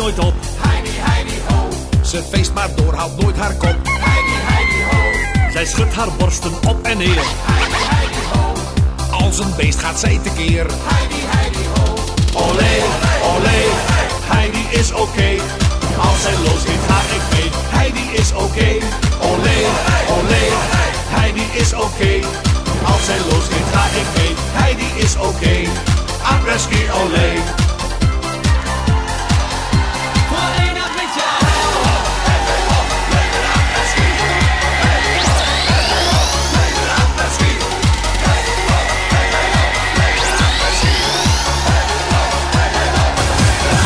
Heidi, heidi, ho. Ze feest maar door, houdt nooit haar kop. Heidi, Heidi, ho. Zij schudt haar borsten op en neer. Heidi, Heidi, ho. Als een beest gaat zij tekeer. Heidi, Heidi, ho. Olé, olé, Heidi is oké. Als zij losgeeft ga ik mee. Heidi is oké. Olé, olé, Heidi is oké. Als zij losgeeft ga ik mee. Heidi is oké.